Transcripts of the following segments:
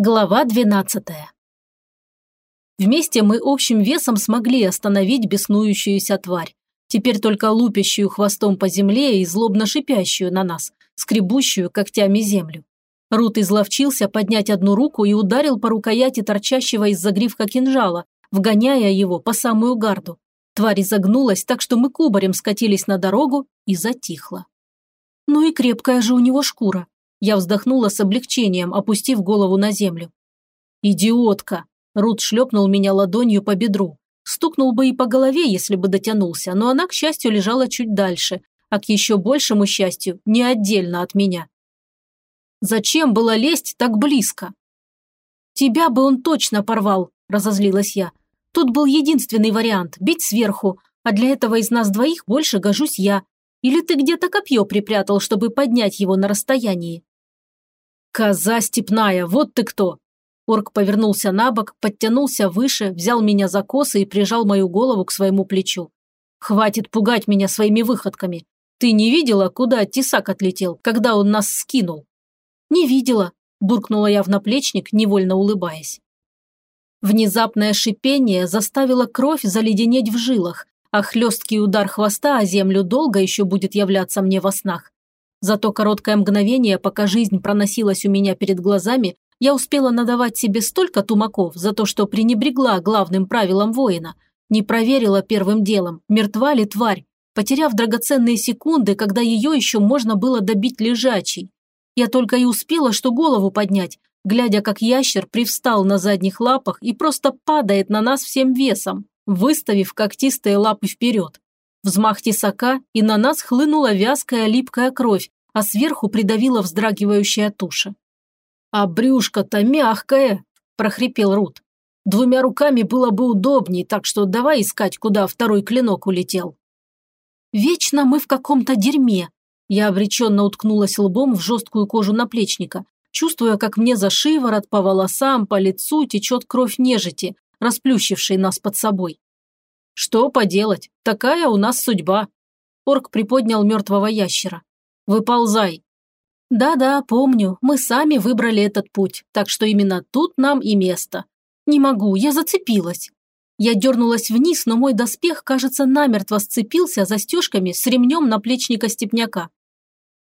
Глава 12 Вместе мы общим весом смогли остановить беснующуюся тварь, теперь только лупящую хвостом по земле и злобно шипящую на нас, скребущую когтями землю. Рут изловчился поднять одну руку и ударил по рукояти торчащего из загривка кинжала, вгоняя его по самую гарду. Тварь изогнулась так, что мы кубарем скатились на дорогу и затихла. Ну и крепкая же у него шкура. Я вздохнула с облегчением, опустив голову на землю. «Идиотка!» Рут шлепнул меня ладонью по бедру. Стукнул бы и по голове, если бы дотянулся, но она, к счастью, лежала чуть дальше, а к еще большему счастью, не отдельно от меня. «Зачем было лезть так близко?» «Тебя бы он точно порвал», – разозлилась я. «Тут был единственный вариант – бить сверху, а для этого из нас двоих больше гожусь я. Или ты где-то копье припрятал, чтобы поднять его на расстоянии?» «Коза степная, вот ты кто!» Орк повернулся на бок, подтянулся выше, взял меня за косы и прижал мою голову к своему плечу. «Хватит пугать меня своими выходками. Ты не видела, куда тесак отлетел, когда он нас скинул?» «Не видела», – буркнула я в наплечник, невольно улыбаясь. Внезапное шипение заставило кровь заледенеть в жилах, а хлесткий удар хвоста о землю долго еще будет являться мне во снах. За то короткое мгновение, пока жизнь проносилась у меня перед глазами, я успела надавать себе столько тумаков за то, что пренебрегла главным правилом воина, не проверила первым делом, мертва ли тварь, потеряв драгоценные секунды, когда ее еще можно было добить лежачей. Я только и успела, что голову поднять, глядя, как ящер привстал на задних лапах и просто падает на нас всем весом, выставив когтистые лапы вперед. Взмах тесака, и на нас хлынула вязкая липкая кровь, а сверху придавила вздрагивающая туша. «А брюшко-то мягкое!» – прохрипел Рут. «Двумя руками было бы удобней, так что давай искать, куда второй клинок улетел». «Вечно мы в каком-то дерьме!» Я обреченно уткнулась лбом в жесткую кожу наплечника, чувствуя, как мне за шиворот, по волосам, по лицу течет кровь нежити, расплющившей нас под собой. Что поделать, такая у нас судьба. Орк приподнял мертвого ящера. Выползай. Да-да, помню, мы сами выбрали этот путь, так что именно тут нам и место. Не могу, я зацепилась. Я дернулась вниз, но мой доспех, кажется, намертво сцепился застежками с ремнем наплечника степняка.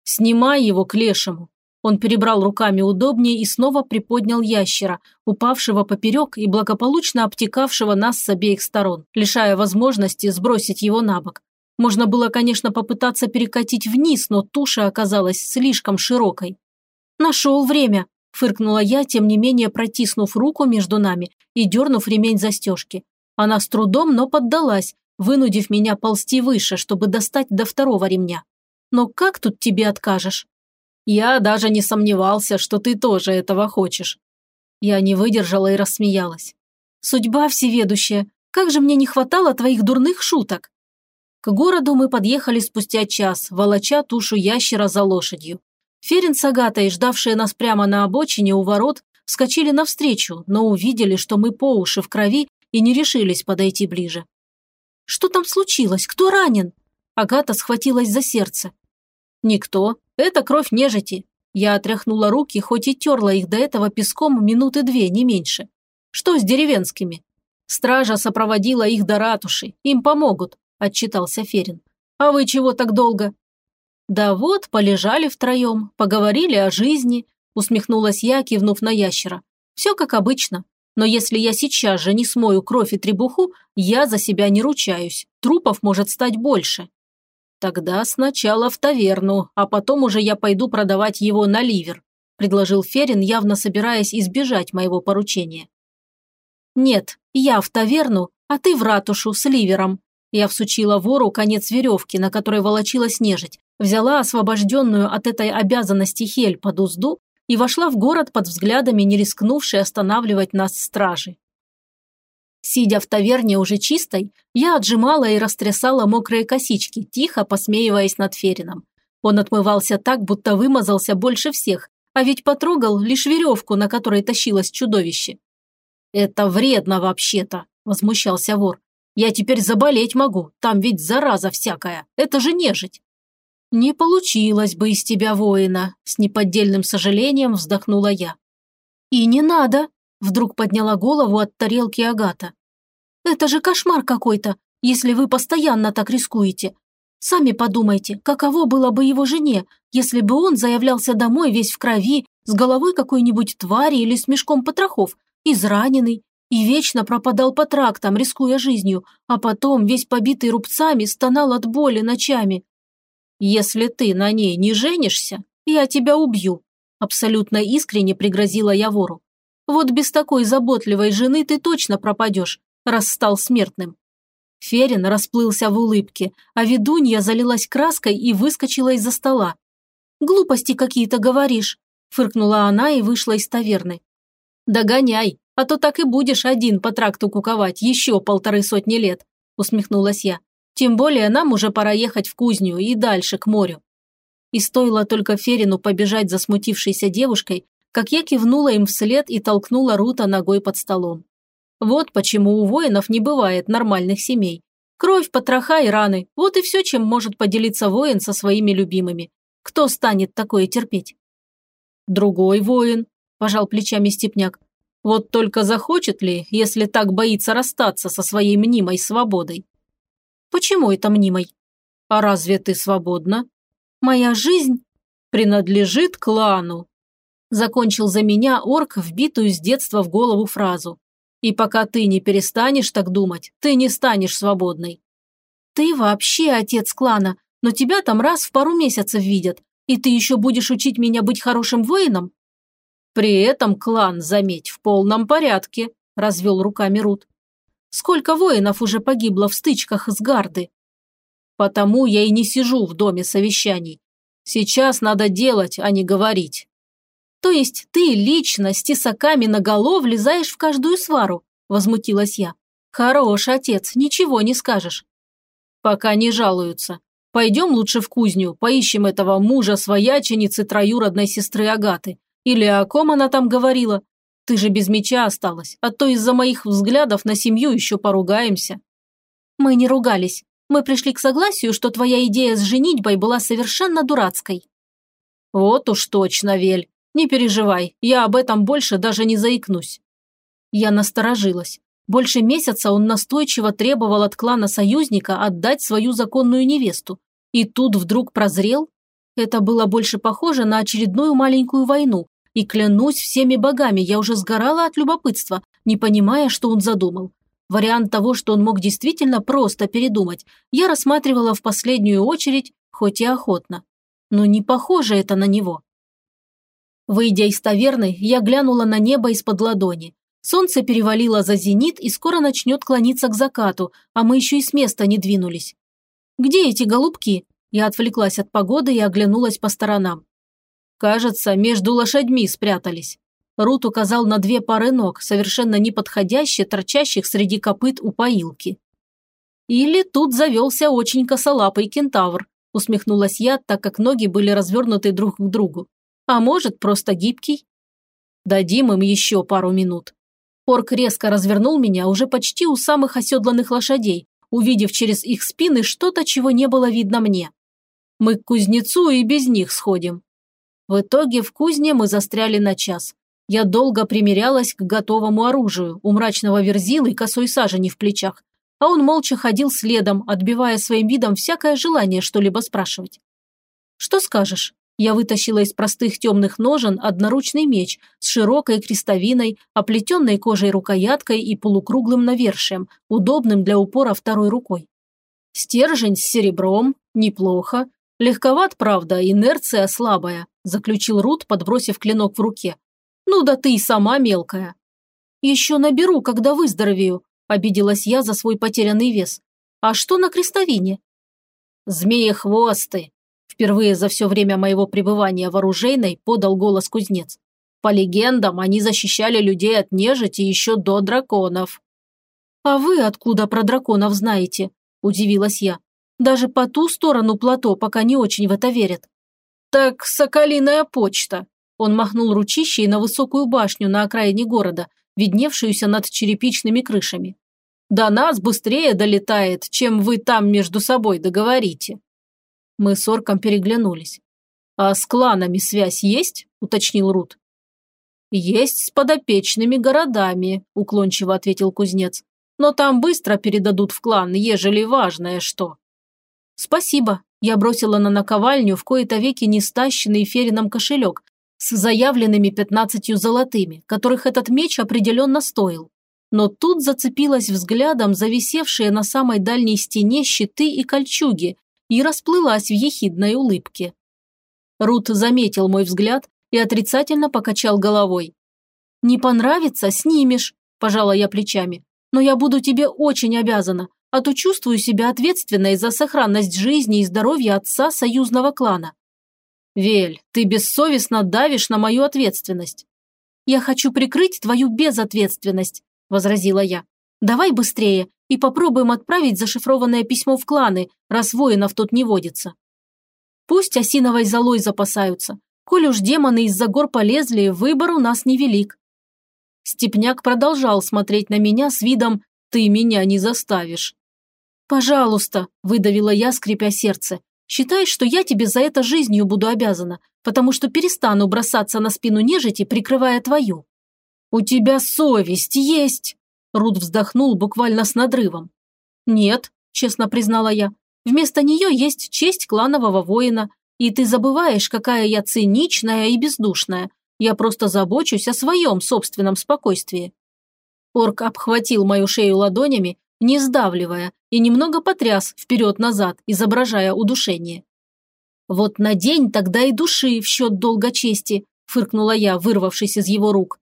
«Снимай его к лешему», он перебрал руками удобнее и снова приподнял ящера, упавшего поперек и благополучно обтекавшего нас с обеих сторон, лишая возможности сбросить его на бок. Можно было, конечно, попытаться перекатить вниз, но туша оказалась слишком широкой. «Нашел время», – фыркнула я, тем не менее протиснув руку между нами и дернув ремень застежки. Она с трудом, но поддалась, вынудив меня ползти выше, чтобы достать до второго ремня. «Но как тут тебе откажешь?» Я даже не сомневался, что ты тоже этого хочешь. Я не выдержала и рассмеялась. Судьба всеведущая, как же мне не хватало твоих дурных шуток. К городу мы подъехали спустя час, волоча тушу ящера за лошадью. Ферин с Агатой, ждавшие нас прямо на обочине у ворот, вскочили навстречу, но увидели, что мы по уши в крови и не решились подойти ближе. «Что там случилось? Кто ранен?» Агата схватилась за сердце. «Никто. Это кровь нежити». Я отряхнула руки, хоть и терла их до этого песком минуты две, не меньше. «Что с деревенскими?» «Стража сопроводила их до ратуши. Им помогут», – отчитался Ферин. «А вы чего так долго?» «Да вот, полежали втроем, поговорили о жизни», – усмехнулась я, кивнув на ящера. «Все как обычно. Но если я сейчас же не смою кровь и требуху, я за себя не ручаюсь. Трупов может стать больше». «Тогда сначала в таверну, а потом уже я пойду продавать его на ливер», предложил Ферин, явно собираясь избежать моего поручения. «Нет, я в таверну, а ты в ратушу с ливером». Я всучила вору конец веревки, на которой волочилась нежить, взяла освобожденную от этой обязанности Хель под узду и вошла в город под взглядами, не рискнувшей останавливать нас стражи. Сидя в таверне уже чистой, я отжимала и растрясала мокрые косички, тихо посмеиваясь над Ферином. Он отмывался так, будто вымазался больше всех, а ведь потрогал лишь веревку, на которой тащилось чудовище. «Это вредно вообще-то», – возмущался вор. «Я теперь заболеть могу, там ведь зараза всякая, это же нежить». «Не получилось бы из тебя воина», – с неподдельным сожалением вздохнула я. «И не надо!» – вдруг подняла голову от тарелки Агата. «Это же кошмар какой-то, если вы постоянно так рискуете. Сами подумайте, каково было бы его жене, если бы он заявлялся домой весь в крови, с головой какой-нибудь твари или с мешком потрохов, израненный, и вечно пропадал по трактам, рискуя жизнью, а потом, весь побитый рубцами, стонал от боли ночами. «Если ты на ней не женишься, я тебя убью», абсолютно искренне пригрозила я вору. «Вот без такой заботливой жены ты точно пропадешь, раз стал смертным». Ферин расплылся в улыбке, а ведунья залилась краской и выскочила из-за стола. «Глупости какие-то говоришь», – фыркнула она и вышла из таверны. «Догоняй, а то так и будешь один по тракту куковать еще полторы сотни лет», – усмехнулась я. «Тем более нам уже пора ехать в кузню и дальше, к морю». И стоило только Ферину побежать за смутившейся девушкой, как я кивнула им вслед и толкнула Рута ногой под столом. Вот почему у воинов не бывает нормальных семей. Кровь, потроха и раны – вот и все, чем может поделиться воин со своими любимыми. Кто станет такое терпеть? Другой воин, пожал плечами Степняк. Вот только захочет ли, если так боится расстаться со своей мнимой свободой? Почему это мнимой? А разве ты свободна? Моя жизнь принадлежит клану. Закончил за меня орк, вбитую с детства в голову фразу. И пока ты не перестанешь так думать, ты не станешь свободной. Ты вообще отец клана, но тебя там раз в пару месяцев видят, и ты еще будешь учить меня быть хорошим воином? При этом клан, заметь, в полном порядке, развел руками Рут. Сколько воинов уже погибло в стычках с гарды? Потому я и не сижу в доме совещаний. Сейчас надо делать, а не говорить. То есть ты лично с тесаками наголо влезаешь в каждую свару? Возмутилась я. Хорош, отец, ничего не скажешь. Пока не жалуются. Пойдем лучше в кузню, поищем этого мужа свояченицы троюродной сестры Агаты. Или о ком она там говорила? Ты же без меча осталась, а то из-за моих взглядов на семью еще поругаемся». «Мы не ругались. Мы пришли к согласию, что твоя идея с женитьбой была совершенно дурацкой». «Вот уж точно, Вель. Не переживай, я об этом больше даже не заикнусь». Я насторожилась. Больше месяца он настойчиво требовал от клана союзника отдать свою законную невесту. И тут вдруг прозрел? Это было больше похоже на очередную маленькую войну, и клянусь всеми богами, я уже сгорала от любопытства, не понимая, что он задумал. Вариант того, что он мог действительно просто передумать, я рассматривала в последнюю очередь, хоть и охотно. Но не похоже это на него. Выйдя из таверны, я глянула на небо из-под ладони. Солнце перевалило за зенит и скоро начнет клониться к закату, а мы еще и с места не двинулись. «Где эти голубки?» Я отвлеклась от погоды и оглянулась по сторонам. Кажется, между лошадьми спрятались. Рут указал на две пары ног, совершенно неподходящие, торчащих среди копыт у поилки. «Или тут завелся очень косолапый кентавр», усмехнулась я, так как ноги были развернуты друг к другу. «А может, просто гибкий?» «Дадим им еще пару минут». Порк резко развернул меня уже почти у самых оседланных лошадей, увидев через их спины что-то, чего не было видно мне. «Мы к кузнецу и без них сходим», в итоге в кузне мы застряли на час. Я долго примерялась к готовому оружию, у мрачного верзилы косой сажени в плечах, а он молча ходил следом, отбивая своим видом всякое желание что-либо спрашивать. «Что скажешь?» Я вытащила из простых темных ножен одноручный меч с широкой крестовиной, оплетенной кожей рукояткой и полукруглым навершием, удобным для упора второй рукой. Стержень с серебром, неплохо. Легковат, правда, инерция слабая заключил Рут, подбросив клинок в руке. «Ну да ты и сама мелкая». «Еще наберу, когда выздоровею», – обиделась я за свой потерянный вес. «А что на крестовине?» «Змеи-хвосты», – впервые за все время моего пребывания в оружейной подал голос кузнец. «По легендам, они защищали людей от нежити еще до драконов». «А вы откуда про драконов знаете?» – удивилась я. «Даже по ту сторону плато пока не очень в это верят». «Так соколиная почта!» Он махнул ручищей на высокую башню на окраине города, видневшуюся над черепичными крышами. «До нас быстрее долетает, чем вы там между собой договорите». Мы с орком переглянулись. «А с кланами связь есть?» – уточнил Рут. «Есть с подопечными городами», – уклончиво ответил кузнец. «Но там быстро передадут в клан, ежели важное что». «Спасибо», – я бросила на наковальню в кои-то веки нестащенный ферином кошелек с заявленными пятнадцатью золотыми, которых этот меч определенно стоил. Но тут зацепилась взглядом зависевшие на самой дальней стене щиты и кольчуги и расплылась в ехидной улыбке. Рут заметил мой взгляд и отрицательно покачал головой. «Не понравится – снимешь», – пожала я плечами. «Но я буду тебе очень обязана, а то чувствую себя ответственной за сохранность жизни и здоровья отца союзного клана». «Вель, ты бессовестно давишь на мою ответственность». «Я хочу прикрыть твою безответственность», – возразила я. «Давай быстрее и попробуем отправить зашифрованное письмо в кланы, раз воинов тут не водится». Пусть осиновой золой запасаются. Коль уж демоны из-за гор полезли, выбор у нас невелик. Степняк продолжал смотреть на меня с видом «ты меня не заставишь». «Пожалуйста», – выдавила я, скрипя сердце, – «считай, что я тебе за это жизнью буду обязана, потому что перестану бросаться на спину нежити, прикрывая твою». «У тебя совесть есть!» – Рут вздохнул буквально с надрывом. «Нет», – честно признала я, – «вместо нее есть честь кланового воина, и ты забываешь, какая я циничная и бездушная. Я просто забочусь о своем собственном спокойствии». Орк обхватил мою шею ладонями, не сдавливая, и немного потряс вперед-назад, изображая удушение. «Вот на день тогда и души в счет долга чести», – фыркнула я, вырвавшись из его рук.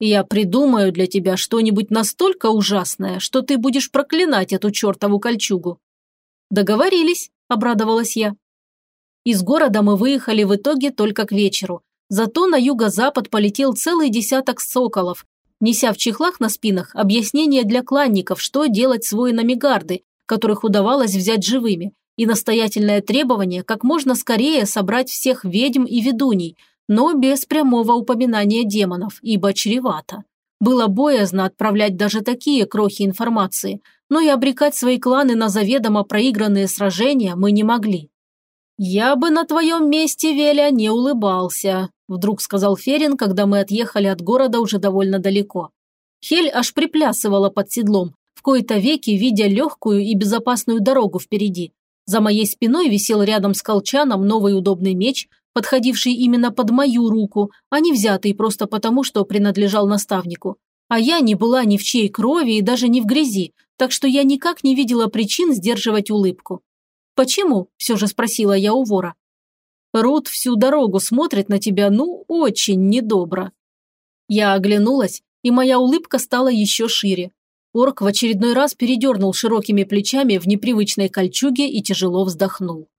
«Я придумаю для тебя что-нибудь настолько ужасное, что ты будешь проклинать эту чертову кольчугу». «Договорились», – обрадовалась я. Из города мы выехали в итоге только к вечеру. Зато на юго-запад полетел целый десяток соколов, неся в чехлах на спинах объяснения для кланников, что делать с воинами гарды, которых удавалось взять живыми, и настоятельное требование как можно скорее собрать всех ведьм и ведуней, но без прямого упоминания демонов, ибо чревато. Было боязно отправлять даже такие крохи информации, но и обрекать свои кланы на заведомо проигранные сражения мы не могли. «Я бы на твоем месте, Веля, не улыбался», – вдруг сказал Ферин, когда мы отъехали от города уже довольно далеко. Хель аж приплясывала под седлом, в кои-то веки видя легкую и безопасную дорогу впереди. За моей спиной висел рядом с колчаном новый удобный меч, подходивший именно под мою руку, а не взятый просто потому, что принадлежал наставнику. А я не была ни в чьей крови и даже не в грязи, так что я никак не видела причин сдерживать улыбку. «Почему?» – все же спросила я у вора. «Рут всю дорогу смотрит на тебя, ну, очень недобро». Я оглянулась, и моя улыбка стала еще шире. Орк в очередной раз передернул широкими плечами в непривычной кольчуге и тяжело вздохнул.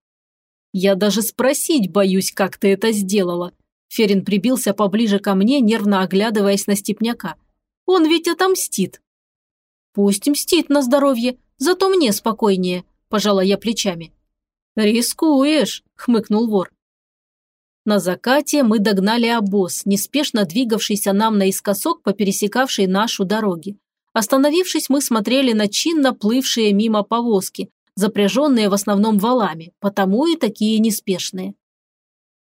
«Я даже спросить боюсь, как ты это сделала». Ферин прибился поближе ко мне, нервно оглядываясь на степняка. «Он ведь отомстит». «Пусть мстит на здоровье, зато мне спокойнее», пожала я плечами. «Рискуешь», – хмыкнул вор. На закате мы догнали обоз, неспешно двигавшийся нам наискосок по пересекавшей нашу дороге. Остановившись, мы смотрели на чинно плывшие мимо повозки, запряженные в основном валами, потому и такие неспешные.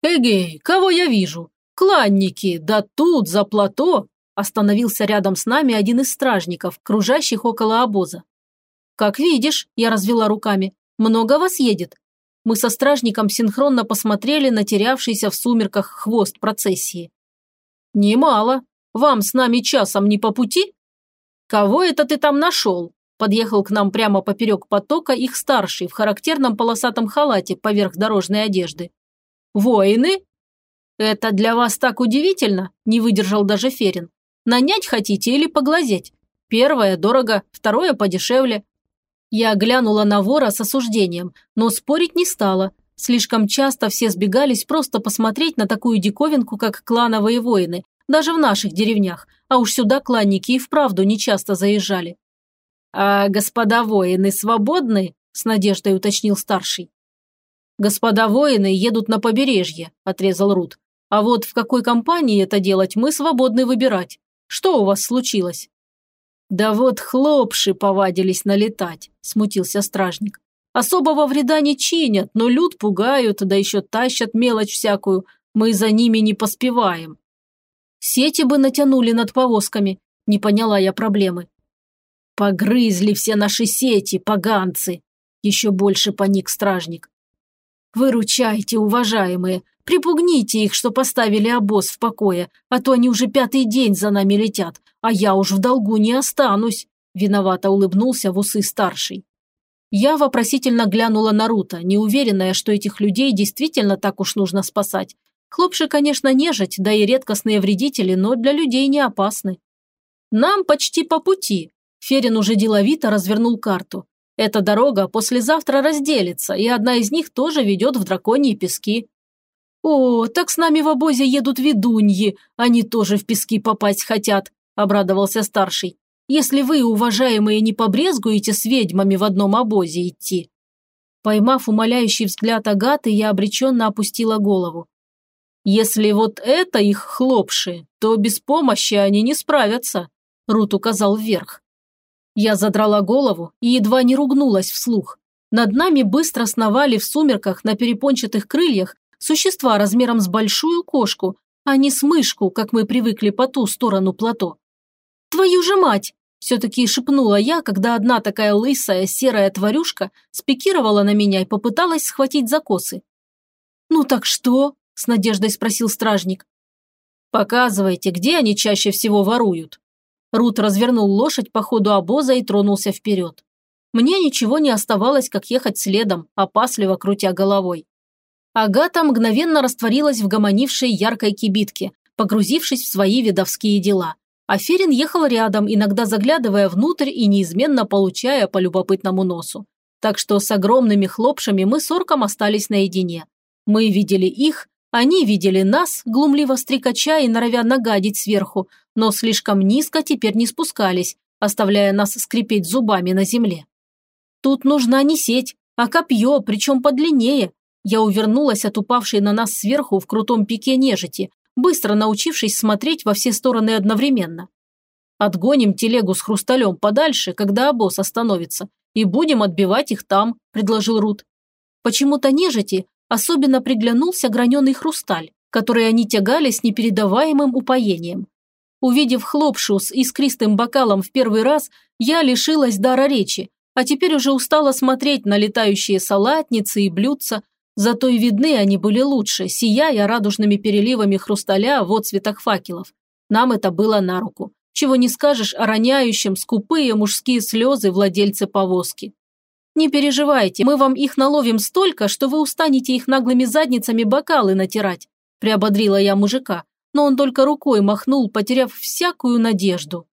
«Эгей, кого я вижу? Кланники, да тут, за плато!» Остановился рядом с нами один из стражников, кружащих около обоза. «Как видишь», – я развела руками, – «много вас едет». Мы со стражником синхронно посмотрели на терявшийся в сумерках хвост процессии. «Немало. Вам с нами часом не по пути?» «Кого это ты там нашел?» Подъехал к нам прямо поперек потока их старший в характерном полосатом халате поверх дорожной одежды. «Воины?» «Это для вас так удивительно?» – не выдержал даже Ферин. «Нанять хотите или поглазеть? Первое дорого, второе подешевле, я глянула на вора с осуждением, но спорить не стала. Слишком часто все сбегались просто посмотреть на такую диковинку, как клановые воины, даже в наших деревнях, а уж сюда кланники и вправду нечасто заезжали. «А господа воины свободны?» – с надеждой уточнил старший. «Господа воины едут на побережье», – отрезал Рут. «А вот в какой компании это делать мы свободны выбирать. Что у вас случилось?» «Да вот хлопши повадились налетать», – смутился стражник. «Особого вреда не чинят, но люд пугают, да еще тащат мелочь всякую. Мы за ними не поспеваем». Сети бы натянули над повозками. Не поняла я проблемы. Погрызли все наши сети, поганцы. Еще больше паник стражник. Выручайте, уважаемые. Припугните их, что поставили обоз в покое, а то они уже пятый день за нами летят, а я уж в долгу не останусь. Виновато улыбнулся в усы старший. Я вопросительно глянула на Рута, неуверенная, что этих людей действительно так уж нужно спасать. Хлопши, конечно, нежить, да и редкостные вредители, но для людей не опасны. Нам почти по пути. Ферин уже деловито развернул карту. Эта дорога послезавтра разделится, и одна из них тоже ведет в драконьи пески. «О, так с нами в обозе едут ведуньи, они тоже в пески попасть хотят», – обрадовался старший если вы, уважаемые, не побрезгуете с ведьмами в одном обозе идти». Поймав умоляющий взгляд Агаты, я обреченно опустила голову. «Если вот это их хлопши, то без помощи они не справятся», – Рут указал вверх. Я задрала голову и едва не ругнулась вслух. Над нами быстро сновали в сумерках на перепончатых крыльях существа размером с большую кошку, а не с мышку, как мы привыкли по ту сторону плато. «Твою же мать!» – все-таки шепнула я, когда одна такая лысая серая тварюшка спикировала на меня и попыталась схватить за косы. «Ну так что?» – с надеждой спросил стражник. «Показывайте, где они чаще всего воруют». Рут развернул лошадь по ходу обоза и тронулся вперед. Мне ничего не оставалось, как ехать следом, опасливо крутя головой. Агата мгновенно растворилась в гомонившей яркой кибитке, погрузившись в свои видовские дела. Аферин ехал рядом, иногда заглядывая внутрь и неизменно получая по любопытному носу. Так что с огромными хлопшами мы с орком остались наедине. Мы видели их, они видели нас, глумливо стрекача и норовя нагадить сверху, но слишком низко теперь не спускались, оставляя нас скрипеть зубами на земле. Тут нужна не сеть, а копье, причем подлиннее. Я увернулась от упавшей на нас сверху в крутом пике нежити, быстро научившись смотреть во все стороны одновременно. «Отгоним телегу с хрусталем подальше, когда обоз остановится, и будем отбивать их там», – предложил Рут. Почему-то нежити особенно приглянулся граненый хрусталь, который они тягали с непередаваемым упоением. Увидев хлопшу с искристым бокалом в первый раз, я лишилась дара речи, а теперь уже устала смотреть на летающие салатницы и блюдца, Зато и видны они были лучше, сияя радужными переливами хрусталя в отцветах факелов. Нам это было на руку. Чего не скажешь о роняющем скупые мужские слезы владельцы повозки. Не переживайте, мы вам их наловим столько, что вы устанете их наглыми задницами бокалы натирать, приободрила я мужика, но он только рукой махнул, потеряв всякую надежду.